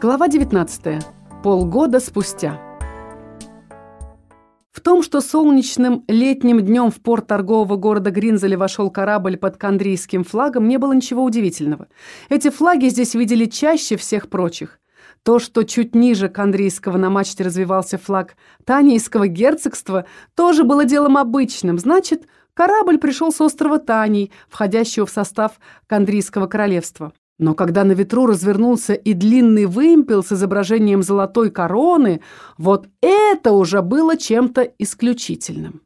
Глава 19. Полгода спустя. В том, что солнечным летним днем в порт торгового города Гринзеля вошел корабль под кандрийским флагом, не было ничего удивительного. Эти флаги здесь видели чаще всех прочих. То, что чуть ниже кандрийского на мачте развивался флаг Танийского герцогства, тоже было делом обычным. Значит, корабль пришел с острова Таний, входящего в состав Кандрийского королевства. Но когда на ветру развернулся и длинный вымпел с изображением золотой короны, вот это уже было чем-то исключительным.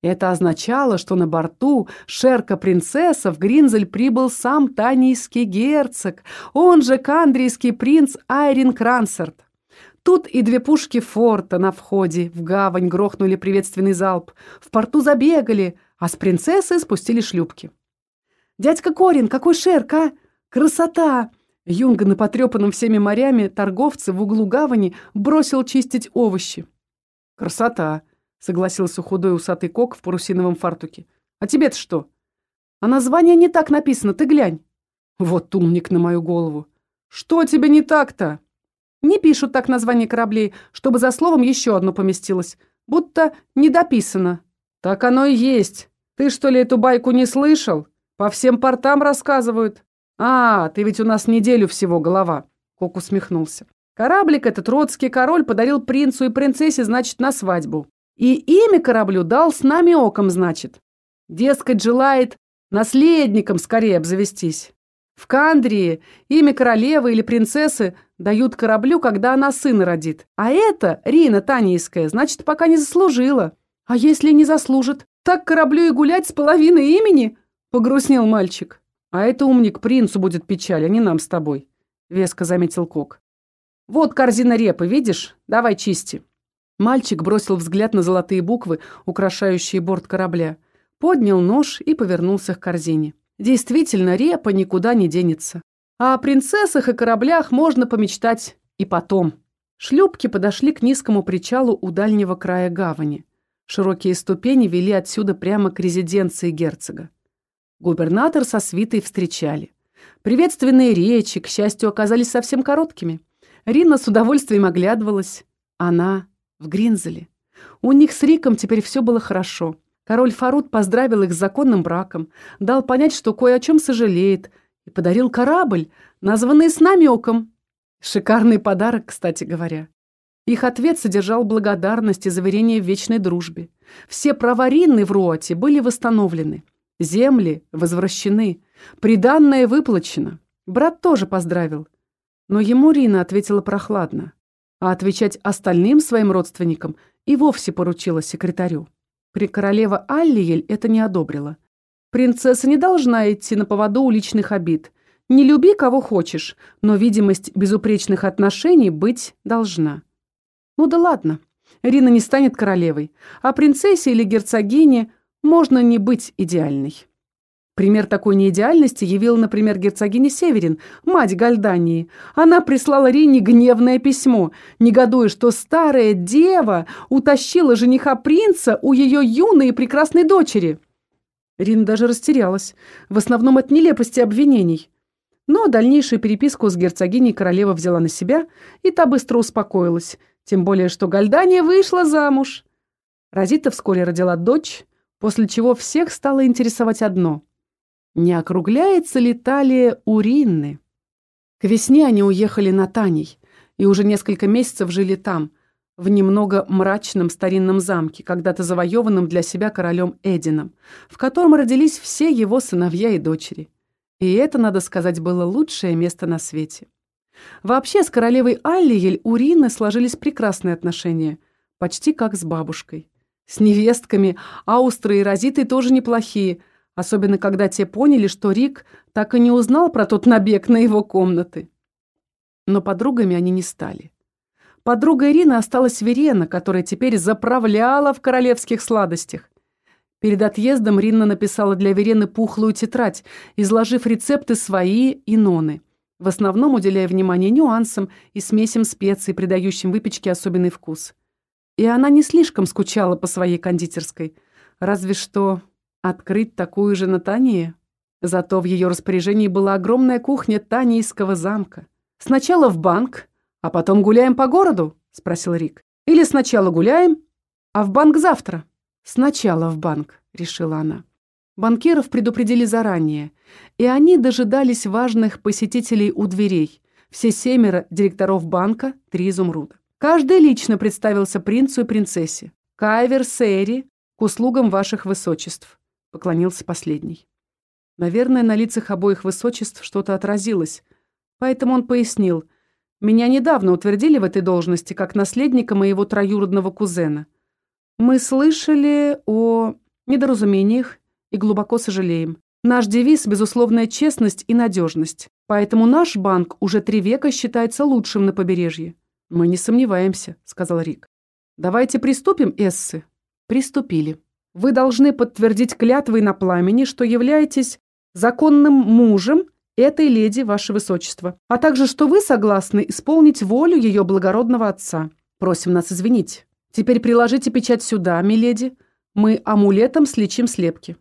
Это означало, что на борту Шерка-принцесса в Гринзель прибыл сам танийский герцог, он же кандрийский принц Айрин Крансерт. Тут и две пушки форта на входе в гавань грохнули приветственный залп, в порту забегали, а с принцессы спустили шлюпки. «Дядька Корин, какой Шерк, а?» Красота! Юнга на потрепанном всеми морями торговце в углу гавани бросил чистить овощи. Красота, согласился худой усатый кок в парусиновом фартуке. А тебе-то что? А название не так написано, ты глянь. Вот умник на мою голову. Что тебе не так-то? Не пишут так название кораблей, чтобы за словом еще одно поместилось. Будто не дописано. Так оно и есть. Ты что ли эту байку не слышал? По всем портам рассказывают. «А, ты ведь у нас неделю всего голова», — Кок усмехнулся. «Кораблик этот родский король подарил принцу и принцессе, значит, на свадьбу. И имя кораблю дал с нами оком, значит. Дескать, желает наследником скорее обзавестись. В Кандрии имя королевы или принцессы дают кораблю, когда она сына родит. А это, Рина Танийская, значит, пока не заслужила. А если не заслужит, так кораблю и гулять с половиной имени?» — погрустнел мальчик. «А это умник принцу будет печаль, а не нам с тобой», — веско заметил Кок. «Вот корзина репы, видишь? Давай чисти». Мальчик бросил взгляд на золотые буквы, украшающие борт корабля, поднял нож и повернулся к корзине. Действительно, репа никуда не денется. А о принцессах и кораблях можно помечтать и потом. Шлюпки подошли к низкому причалу у дальнего края гавани. Широкие ступени вели отсюда прямо к резиденции герцога. Губернатор со свитой встречали. Приветственные речи, к счастью, оказались совсем короткими. Рина с удовольствием оглядывалась. Она в Гринзеле. У них с Риком теперь все было хорошо. Король Фарут поздравил их с законным браком, дал понять, что кое о чем сожалеет, и подарил корабль, названный с намеком. Шикарный подарок, кстати говоря. Их ответ содержал благодарность и заверение в вечной дружбе. Все права Ринны в Руате были восстановлены. Земли возвращены, приданное выплачено. Брат тоже поздравил. Но ему Рина ответила прохладно, а отвечать остальным своим родственникам и вовсе поручила секретарю. При королева Аллиель это не одобрила. Принцесса не должна идти на поводу у личных обид. Не люби кого хочешь, но видимость безупречных отношений быть должна. Ну да ладно, Рина не станет королевой, а принцессе или герцогине можно не быть идеальной. Пример такой неидеальности явила, например, герцогиня Северин, мать Гальдании. Она прислала Рине гневное письмо, негодуя, что старая дева утащила жениха принца у ее юной и прекрасной дочери. Рина даже растерялась, в основном от нелепости обвинений. Но дальнейшую переписку с герцогиней королева взяла на себя, и та быстро успокоилась, тем более, что Гальдания вышла замуж. Розита вскоре родила дочь, после чего всех стало интересовать одно – не округляется ли талия уринны? К весне они уехали на Таней и уже несколько месяцев жили там, в немного мрачном старинном замке, когда-то завоеванном для себя королем Эдином, в котором родились все его сыновья и дочери. И это, надо сказать, было лучшее место на свете. Вообще, с королевой Аллиель у Рины сложились прекрасные отношения, почти как с бабушкой. С невестками Аустры и Розитой тоже неплохие, особенно когда те поняли, что Рик так и не узнал про тот набег на его комнаты. Но подругами они не стали. Подруга Ирины осталась Верена, которая теперь заправляла в королевских сладостях. Перед отъездом Ринна написала для Верены пухлую тетрадь, изложив рецепты свои и Ноны, в основном уделяя внимание нюансам и смесям специй, придающим выпечке особенный вкус. И она не слишком скучала по своей кондитерской. Разве что открыть такую же на Тании. Зато в ее распоряжении была огромная кухня Танийского замка. Сначала в банк, «А потом гуляем по городу?» — спросил Рик. «Или сначала гуляем, а в банк завтра?» «Сначала в банк», — решила она. Банкиров предупредили заранее, и они дожидались важных посетителей у дверей. Все семеро директоров банка, три изумруда. Каждый лично представился принцу и принцессе. «Кайвер Сэри, к услугам ваших высочеств», — поклонился последний. Наверное, на лицах обоих высочеств что-то отразилось, поэтому он пояснил. «Меня недавно утвердили в этой должности как наследника моего троюродного кузена. Мы слышали о недоразумениях и глубоко сожалеем. Наш девиз – безусловная честность и надежность, поэтому наш банк уже три века считается лучшим на побережье». «Мы не сомневаемся», – сказал Рик. «Давайте приступим, Эссы». Приступили. Вы должны подтвердить клятвой на пламени, что являетесь законным мужем этой леди, ваше высочество, а также что вы согласны исполнить волю ее благородного отца. Просим нас извинить. Теперь приложите печать сюда, миледи. Мы амулетом слечим слепки.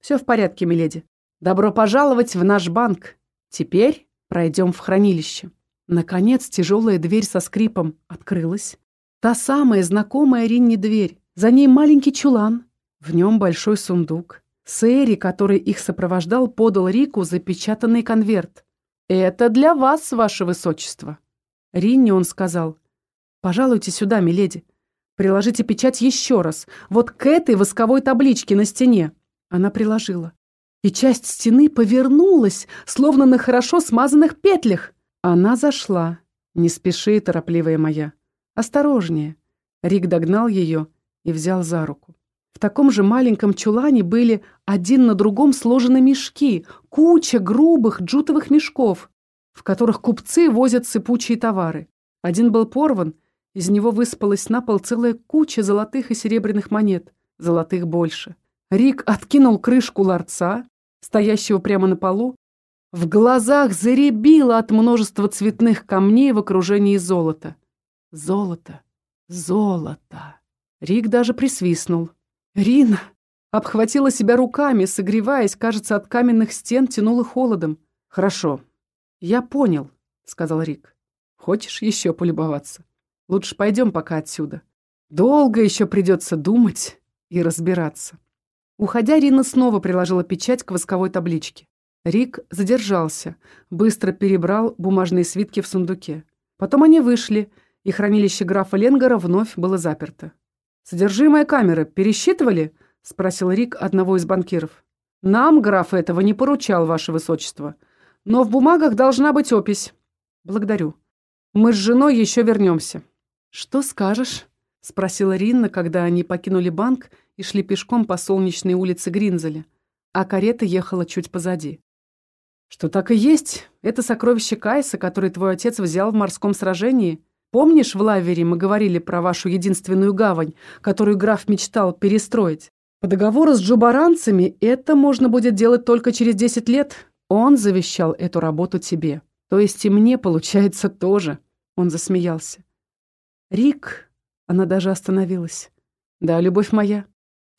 Все в порядке, миледи. Добро пожаловать в наш банк. Теперь пройдем в хранилище. Наконец тяжелая дверь со скрипом открылась. Та самая знакомая Ринни дверь. За ней маленький чулан. В нем большой сундук. Сэри, который их сопровождал, подал Рику запечатанный конверт. «Это для вас, ваше высочество». Ринне он сказал. «Пожалуйте сюда, миледи. Приложите печать еще раз. Вот к этой восковой табличке на стене». Она приложила. И часть стены повернулась, словно на хорошо смазанных петлях. Она зашла. «Не спеши, торопливая моя. Осторожнее». Рик догнал ее и взял за руку. В таком же маленьком чулане были один на другом сложены мешки, куча грубых джутовых мешков, в которых купцы возят сыпучие товары. Один был порван, из него высыпалась на пол целая куча золотых и серебряных монет, золотых больше. Рик откинул крышку ларца, стоящего прямо на полу. В глазах заребило от множества цветных камней в окружении золота. Золото, золото. Рик даже присвистнул. Рина обхватила себя руками, согреваясь, кажется, от каменных стен тянула холодом. «Хорошо, я понял», — сказал Рик. «Хочешь еще полюбоваться? Лучше пойдем пока отсюда. Долго еще придется думать и разбираться». Уходя, Рина снова приложила печать к восковой табличке. Рик задержался, быстро перебрал бумажные свитки в сундуке. Потом они вышли, и хранилище графа Ленгара вновь было заперто. «Содержимое камеры пересчитывали?» — спросил Рик одного из банкиров. «Нам граф этого не поручал, ваше высочество. Но в бумагах должна быть опись». «Благодарю. Мы с женой еще вернемся». «Что скажешь?» — спросила Ринна, когда они покинули банк и шли пешком по солнечной улице Гринзеля, а карета ехала чуть позади. «Что так и есть. Это сокровище Кайса, которое твой отец взял в морском сражении. Помнишь, в Лавере мы говорили про вашу единственную гавань, которую граф мечтал перестроить? По договору с джубаранцами это можно будет делать только через 10 лет. Он завещал эту работу тебе. То есть и мне, получается, тоже. Он засмеялся. Рик, она даже остановилась. Да, любовь моя,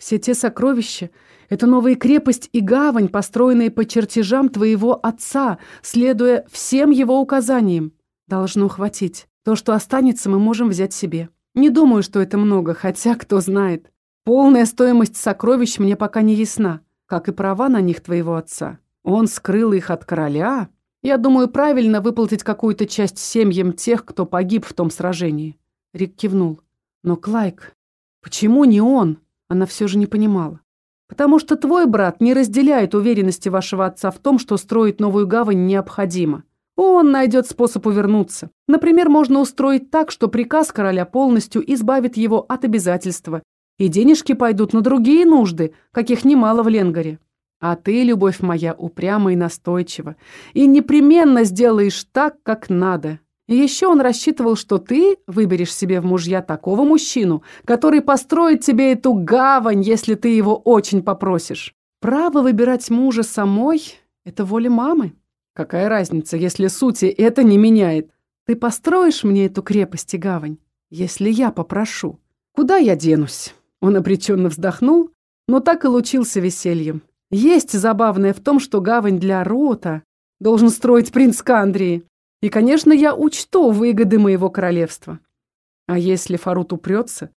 все те сокровища — это новая крепость и гавань, построенные по чертежам твоего отца, следуя всем его указаниям. Должно хватить. То, что останется, мы можем взять себе. Не думаю, что это много, хотя кто знает. Полная стоимость сокровищ мне пока не ясна, как и права на них твоего отца. Он скрыл их от короля. Я думаю, правильно выплатить какую-то часть семьям тех, кто погиб в том сражении. Рик кивнул. Но Клайк, почему не он? Она все же не понимала. Потому что твой брат не разделяет уверенности вашего отца в том, что строить новую гавань необходимо. Он найдет способ увернуться. Например, можно устроить так, что приказ короля полностью избавит его от обязательства, и денежки пойдут на другие нужды, каких немало в Ленгаре. А ты, любовь моя, упряма и настойчива, и непременно сделаешь так, как надо. Еще он рассчитывал, что ты выберешь себе в мужья такого мужчину, который построит тебе эту гавань, если ты его очень попросишь. Право выбирать мужа самой — это воля мамы. Какая разница, если сути это не меняет? Ты построишь мне эту крепость и гавань, если я попрошу? Куда я денусь? Он обреченно вздохнул, но так и лучился весельем. Есть забавное в том, что гавань для рота должен строить принц Кандрии. И, конечно, я учту выгоды моего королевства. А если Фарут упрется,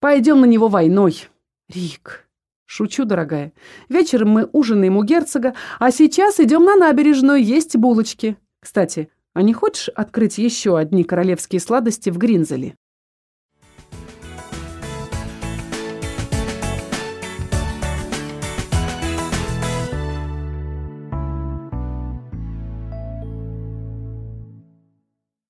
пойдем на него войной. Рик, шучу, дорогая. Вечером мы ужинаем у герцога, а сейчас идем на набережную есть булочки. Кстати, а не хочешь открыть еще одни королевские сладости в Гринзеле?